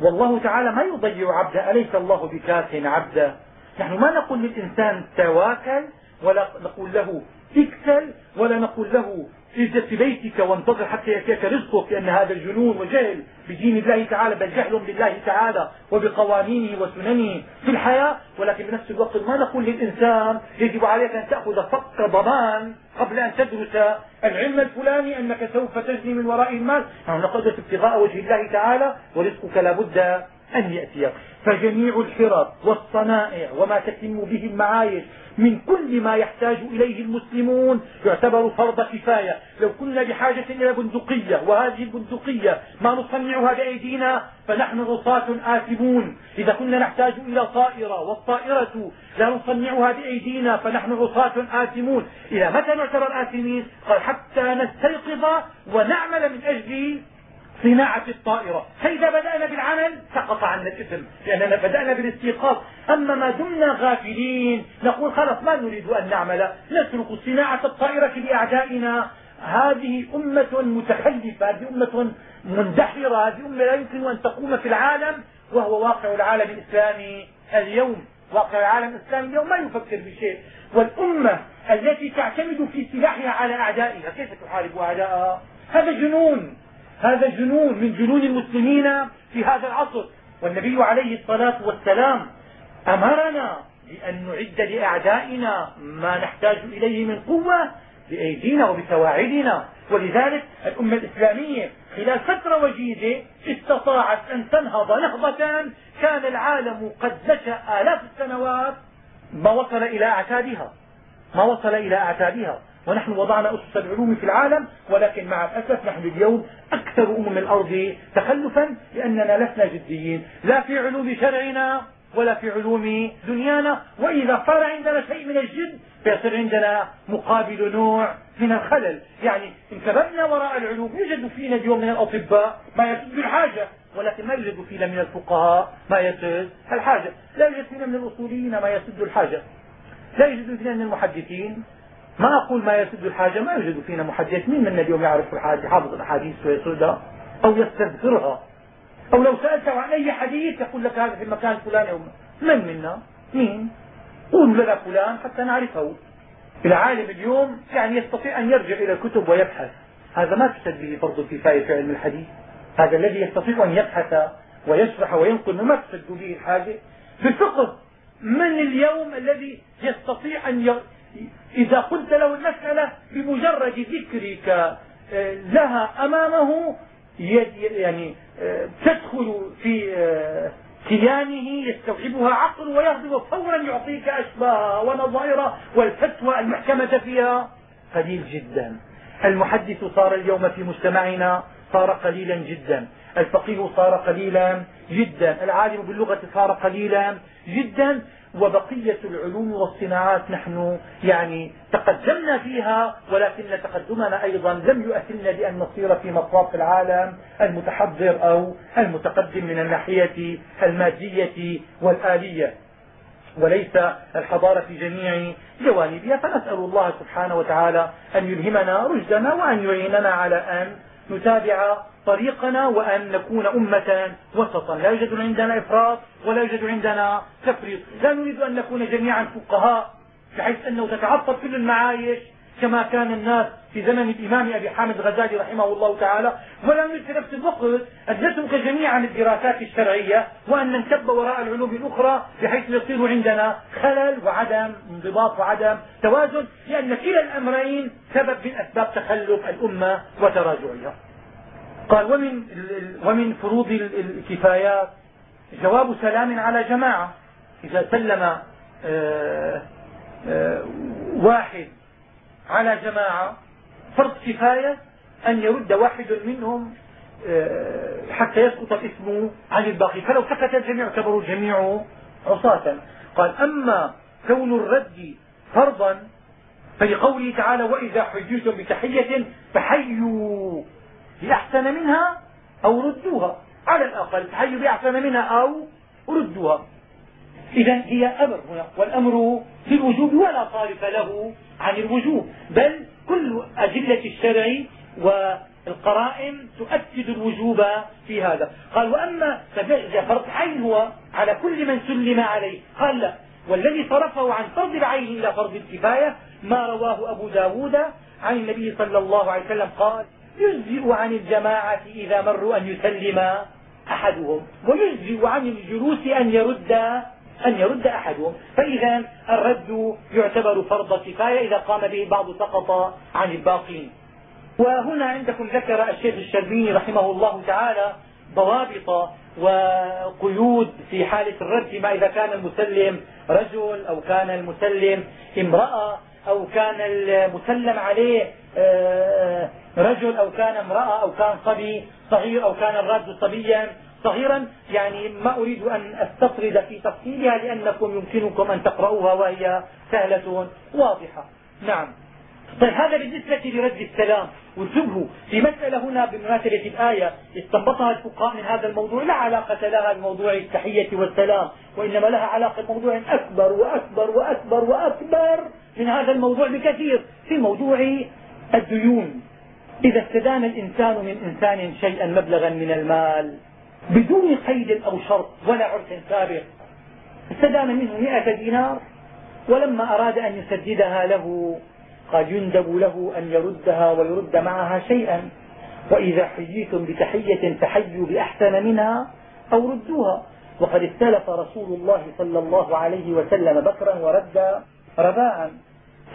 والله تعالى ما يضيع عبدا أليس الله بكاف عبدا نحن ما نقول للإنسان تواكل ولا نقول له اكسل ولا نقول له اجلس في بيتك وانتظر حتى يأتيك رزقك لأن هذا الجنون وجهل بدين الله تعالى بل جهل بالله تعالى وبقوانينه وسننه في الحياة. ولكن بنفس الوقت ما نقول للإنسان يجب عليك أن تأخذ فق ضمان قبل أن تدرس العلم الفلاني أنك سوف تجني من وراء المال. نحن نقول ابتغاء وجه الله تعالى ورزقك لابد أن ياتيك فجميع الحرف والصنائع وما تتم به المعايش من كل ما يحتاج إليه المسلمون يعتبر فرض كفاية. لو كنا بحاجة إلى بندقية وهذه البندقية ما نصنعها بأيدينا فنحن عصاة آثمون. إذا كنا نحتاج إلى طائرة والطائرة لا نصنعها بأيدينا فنحن عصاة آثمون. إلى متى نعتبر آثمين؟ قال حتى نستيقظ ونعمل من أجل صناعة الطائرة. فإذا بدأنا بالعمل سقط عنا الإثم لأننا بدأنا بالاستيقاظ. أما ما دمنا غافلين نقول خلاص ما نريد أن نعمل. نترك صناعة الطائرة لأعدائنا هذه أمة متخلفة هذه أمة مندحرة هذه أمة لا يمكن أن تقوم في العالم وهو واقع العالم الإسلامي اليوم. واقع العالم الإسلامي اليوم ما يفكر بشيء. والأمة التي تعتمد في سلاحها على أعدائها كيف تحارب أعداءها؟ هذا جنون. هذا جنون من جنون المسلمين في هذا العصر. والنبي عليه الصلاة والسلام أمرنا بأن نعد لأعدائنا ما نحتاج إليه من قوة بأيدينا وبسواعدنا. ولذلك الأمة الإسلامية خلال فترة وجيزة استطاعت أن تنهض نهضة كان العالم قد نشأ آلاف السنوات ما وصل إلى أعتابها ما وصل إلى أعتابها ونحن وضعنا أسس العلوم في العالم ولكن مع الأسف نحن اليوم أكثر أمم الأرض تخلفا لأننا لسنا جديين. لا في علوم شرعنا ولا في علوم دنيانا. وإذا صار عندنا شيء من الجد فيصير عندنا مقابل نوع من الخلل. يعني انكببنا وراء العلوم. يوجد فينا اليوم من الأطباء ما يسد الحاجة ولكن ما يوجد فينا من الفقهاء ما يسد الحاجة. لا يوجد فينا من الأصوليين ما يسد الحاجة. لا يوجد فينا من المحدثين. ما أقول ما يسد الحاجة ما يوجد فينا محدث. مين منا اليوم يعرف الحاجة؟ حافظ الأحاديث ويسردها أو يستذكرها. أو لو سألته عن أي حديث يقول لك هذا في المكان الفلاني من منا؟ مين؟ قولوا لنا فلان حتى نعرفه. العالم اليوم يعني يستطيع أن يرجع إلى الكتب ويبحث. هذا ما تشتد به فرض الكفاية في علم الحديث. هذا الذي يستطيع أن يبحث ويشرح وينقل. ما تشتد به الحاجة؟ في من اليوم الذي يستطيع أن. إذا قلت له المسألة بمجرد ذكرك آه، لها أمامه يعني آه، تدخل في آه، كيانه يستوعبها عقل ويهضم فورا يعطيك أشباهها ونظائرها والفتوى المحكمة فيها. قليل جدا. المحدث صار اليوم في مجتمعنا صار قليلا جدا. الفقيه صار قليلا جدا. العالم باللغة صار قليلا جدا. وبقية العلوم والصناعات نحن يعني تقدمنا فيها ولكن تقدمنا أيضا لم يؤهلنا لأن نصير في مصاف العالم المتحضر أو المتقدم من الناحية المادية والآلية. وليس الحضارة في جميع جوانبها. فنسأل الله سبحانه وتعالى أن يلهمنا رشدنا وأن يعيننا على أن نتابع طريقنا وأن نكون أمة وسطا. لا يوجد عندنا إفراط ولا يوجد عندنا تفريط. لا نريد أن نكون جميعا فقهاء بحيث أنه تتعطل كل المعايش كما كان الناس في زمن الإمام أبي حامد الغزالي رحمه الله تعالى. ولا نريد في نفس الوقت أن نترك جميعا الدراسات الشرعية وأن ننكب وراء العلوم الأخرى بحيث يصير عندنا خلل وعدم انضباط وعدم توازن لأن كلا الأمرين سبب من أسباب تخلف الأمة وتراجعها. قال ومن, ومن فروض الكفايات جواب سلام على جماعة. إذا سلم آآ آه، آآ آه، واحد على جماعة فرض كفاية أن يرد واحد منهم آه، حتى يسقط الاسم عن الباقي. فلو سكت الجميع اعتبروا الجميع عصاة. قال أما كون الرد فرضا فلقوله تعالى وإذا حييتم بتحية فحيوا. بأحسن منها أو ردوها. على الأقل تحيوا بأحسن منها أو ردوها. إذا هي أمر هنا والأمر في الوجوب ولا صارف له عن الوجوب. بل كل أدلة الشرع والقرائن تؤكد الوجوب في هذا. قال وأما فرض عين هو على كل من سلم عليه. قال لا والذي صرفه عن فرض العين إلى فرض الكفاية ما رواه أبو ب داود عن النبي صلى الله عليه وسلم. قال يجزئ عن الجماعة إذا مروا أن يسلم أحدهم ويجزئ عن الجلوس أن يرد أن يرد أحدهم. فإذا الرد يعتبر فرض كفاية إذا قام به البعض سقط عن الباقين. وهنا عندكم ذكر الشيخ الشربيني رحمه الله تعالى ضوابط وقيود في حالة الرد ما إذا كان المسلم رجل أو كان المسلم امرأة أو كان المسلم عليه آه، رجل أو كان امرأة أو كان صبي صغير أو كان الرد صبيا. صغيرا يعني ما أريد أن أستطرد في تفصيلها لأنكم يمكنكم أن تقرؤوها وهي سهلة واضحة. نعم. طيب هذا بالنسبة لرد السلام. وانتبهوا في مسألة هنا بمناسبة الآية استنبطها الفقهاء من هذا الموضوع لا علاقة لها بموضوع التحية والسلام وإنما لها علاقة بموضوع أكبر وأكبر وأكبر وأكبر. من هذا الموضوع بكثير في موضوع الديون. إذا استدان الإنسان من إنسان شيئا مبلغا من المال بدون قيد أو شرط ولا عرف سابق استدان منه م دينار ولما أراد أن يسددها له قال يندب له أن يردها ويرد معها شيئا. وإذا حييتم بتحية فحيوا بأحسن منها أو ردوها. وقد استلف رسول الله صلى الله عليه وسلم بكرا ورد رباء.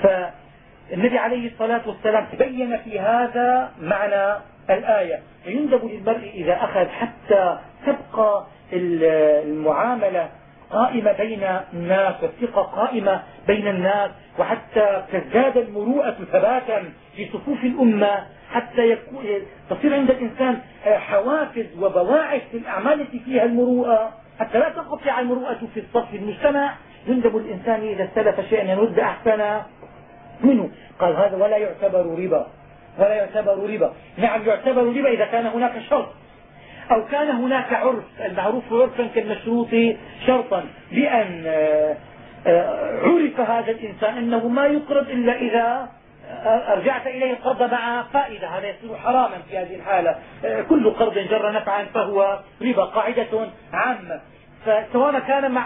فالنبي عليه الصلاة والسلام تبين في هذا معنى الآية. فيندب للمرء إذا أخذ حتى تبقى المعاملة قائمة بين الناس والثقة قائمة بين الناس وحتى تزداد المروءة ثباتا في صفوف الأمة حتى تصير عند الإنسان حوافز وبواعث في الأعمال التي فيها المروءة حتى لا تنقطع المروءة في الصف المجتمع. يندب الإنسان إذا استلف شيئا يرد أحسن منه. قال هذا ولا يعتبر ربا. ولا يعتبر ربا. نعم يعتبر ربا إذا كان هناك شرط. أو كان هناك عرف. المعروف عرفا كالمشروط شرطا. بأن آه، آه، عرف هذا الإنسان أنه ما يقرض إلا إذا أرجعت إليه القرض مع فائدة. هذا يصير حراما في هذه الحالة. كل قرض جر نفعا فهو ربا. قاعدة عامة. فسواء كان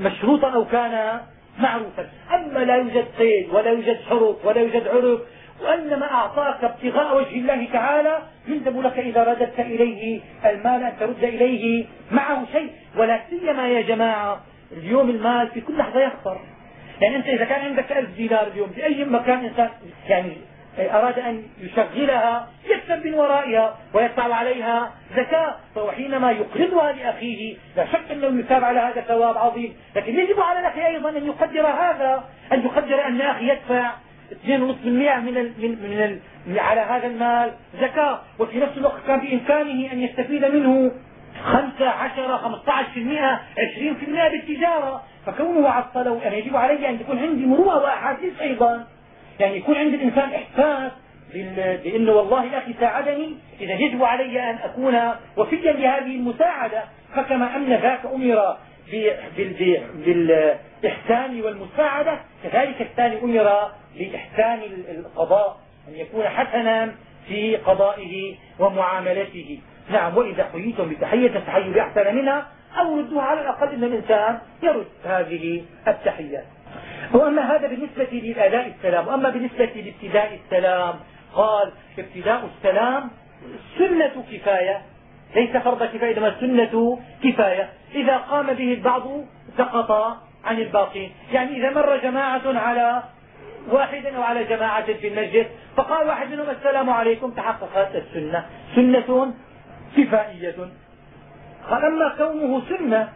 مشروطا أو كان معروفا. أما لا يوجد قيد ولا يوجد شروط ولا يوجد عرف وإنما أعطاك ابتغاء وجه الله تعالى يندب لك إذا رددت إليه المال أن ترد إليه معه شيء. ولا سيما يا جماعة اليوم المال في كل لحظة يخسر. يعني أنت إذا كان عندك ألف دينار اليوم في أي مكان إنسان يعني أراد أن يشغلها يكسب من ورائها ويدفع عليها زكاة حينما يقرضها لأخيه لا شك أنه يثاب على هذا ثواب عظيم. لكن يجب على الأخ أيضا أن يقدر هذا أن يقدر أن أخي يدفع 2.5% من من من على هذا المال زكاة. وفي نفس الوقت كان بإمكانه أن يستفيد منه 5 10 15% 20% بالتجارة. فكونه عطله أن يجب علي أن يكون عندي مروءة وأحاسيس أيضا. يعني يكون عند الإنسان إحساس بأنه والله يا أخي ساعدني إذا يجب علي أن أكون وفيا لهذه المساعدة. فكما أن ذاك أمر بالإحسان والمساعدة كذلك الثاني أمر بإحسان القضاء أن يكون حسنا في قضائه ومعاملته. نعم وإذا حييتم بتحية فحيوا بأحسن منها أو ردوها على الأقل أن الإنسان يرد هذه التحيات. وأما هذا بالنسبة للأداء السلام وأما بالنسبة لابتداء السلام قال ابتداء السلام سنة كفاية ليس فرض كفاية إنما سنة كفاية. إذا قام به البعض سقط عن الباقين. يعني إذا مر جماعة على واحد أو على جماعة في المسجد فقال واحد منهم السلام عليكم تحققت السنة. سنة كفائية. قال أما كونه سنة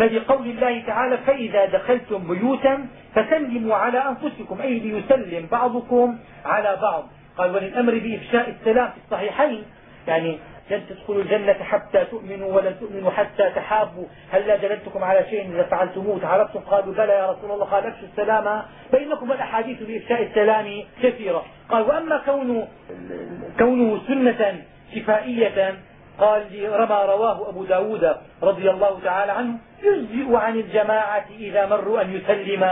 فلقول الله تعالى فإذا دخلتم بيوتا فسلموا على أنفسكم أي ليسلم بعضكم على بعض. قال وللأمر بإفشاء السلام في الصحيحين يعني لن تدخلوا الجنة حتى تؤمنوا ولن تؤمنوا حتى تحابوا. هل لا دللتكم على شيء إذا فعلتموه؟ تعرفتم؟ قالوا بلى يا رسول الله قال أفشوا السلام. بينكم الأحاديث بإفشاء السلام كثيرة. قال وأما كونه, كونه سنة كفائية قال رمى رواه أبو ب داود رضي الله تعالى عنه يجزئ عن الجماعة إذا مروا أن يسلم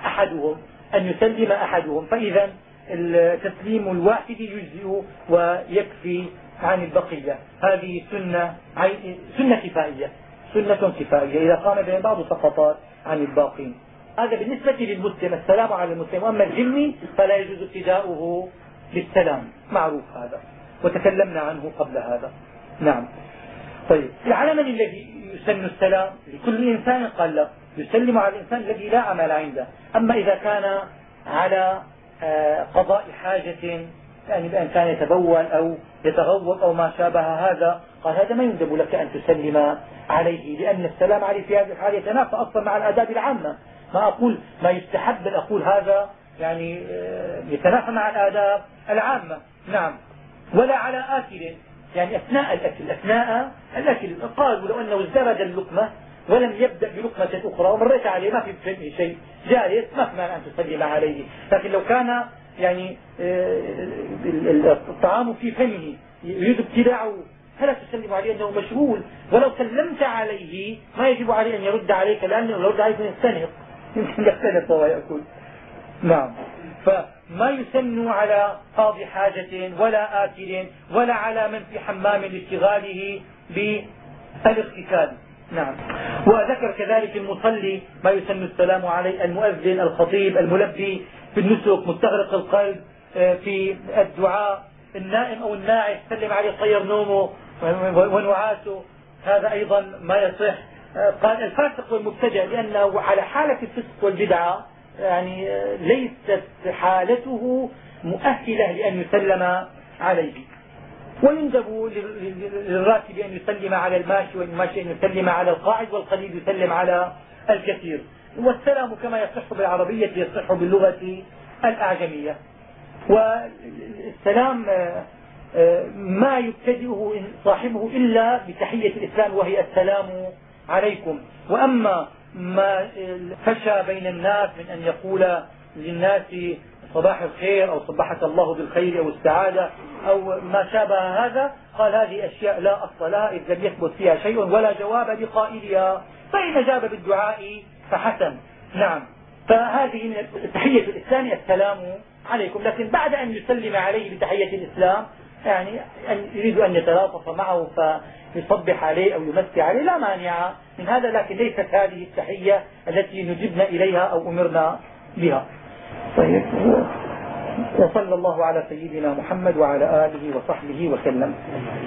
أحدهم أن يسلم أحدهم. فإذا التسليم الواحد يجزئ ويكفي عن البقية. هذه سنة سنة كفائية سنة كفائية. إذا قام بين بعض سقطات عن الباقين. هذا بالنسبة للمسلم السلام على المسلم. وأما الجني فلا يجوز ابتداؤه بالسلام. معروف هذا وتكلمنا عنه قبل هذا. نعم. طيب من الذي يسن السلام لكل إنسان قال لا يسلم على الإنسان الذي لا عمل عنده. أما إذا كان على آه، قضاء حاجة يعني بأن كان يتبول أو يتغوط أو ما شابه هذا قال هذا ما يندب لك أن تسلم عليه لأن السلام عليه في هذه الحالة يتنافى أصلا مع الآداب العامة. ما أقول ما يستحب بل أقول هذا يعني آه، يتنافى مع الآداب العامة. نعم. ولا على آكل. يعني أثناء الأكل أثناء الأكل. قالوا لو أنه ازدرد اللقمة ولم يبدأ بلقمة أخرى ومريت عليه ما في فهمه شيء. جائز ما في مانع أن تسلم عليه. لكن لو كان يعني آه، الطعام في فمه يريد ابتلاعه فلا تسلم عليه أنه مشغول. ولو سلمت عليه ما يجب عليه أن يرد عليك لأنه لو رد عليك يستنهض يمكن يستنهض وهو يأكل. نعم. فما يسن على قاضي حاجة ولا آكل ولا على من في حمام لاشتغاله بالاغتسال. نعم. وذكر كذلك المصلي ما يسن السلام عليه المؤذن الخطيب الملبي في النسك مستغرق القلب آه، في الدعاء النائم أو الناعس سلم عليه طير نومه ونعاسه. هذا أيضا ما يصح. آه، قال الفاسق والمبتدع لأنه على حالة الفسق والبدعة يعني ليست حالته مؤهلة لأن يسلم عليه. ويندب للراكب أن يسلم على الماشي والماشي أن يسلم على القاعد والقليل يسلم على الكثير. والسلام كما يصح بالعربية يصح باللغة الأعجمية. والسلام آه، آه، ما يبتدئه صاحبه إلا بتحية الإسلام وهي السلام عليكم. وأما ما فشى بين الناس من أن يقول للناس صباح الخير أو صبحك الله بالخير أو السعادة أو ما شابه هذا قال هذه أشياء لا أصل لها إذ لم يثبت فيها شيء ولا جواب لقائلها. فإن أجاب بالدعاء فحسن. نعم. فهذه من تحية الإسلام السلام عليكم. لكن بعد أن يسلم عليه بتحية الإسلام يعني أن يريد أن يتلاطف معه فيصبح عليه أو يمسي عليه لا مانع من هذا لكن ليست هذه التحية التي ندبنا إليها أو أمرنا بها. طيب. وصلى الله على سيدنا محمد وعلى آله وصحبه وسلم.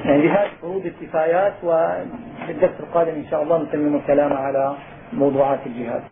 يعني بهذه فروض الكفايات والدرس القادم إن شاء الله نتمم الكلام على موضوعات الجهاد.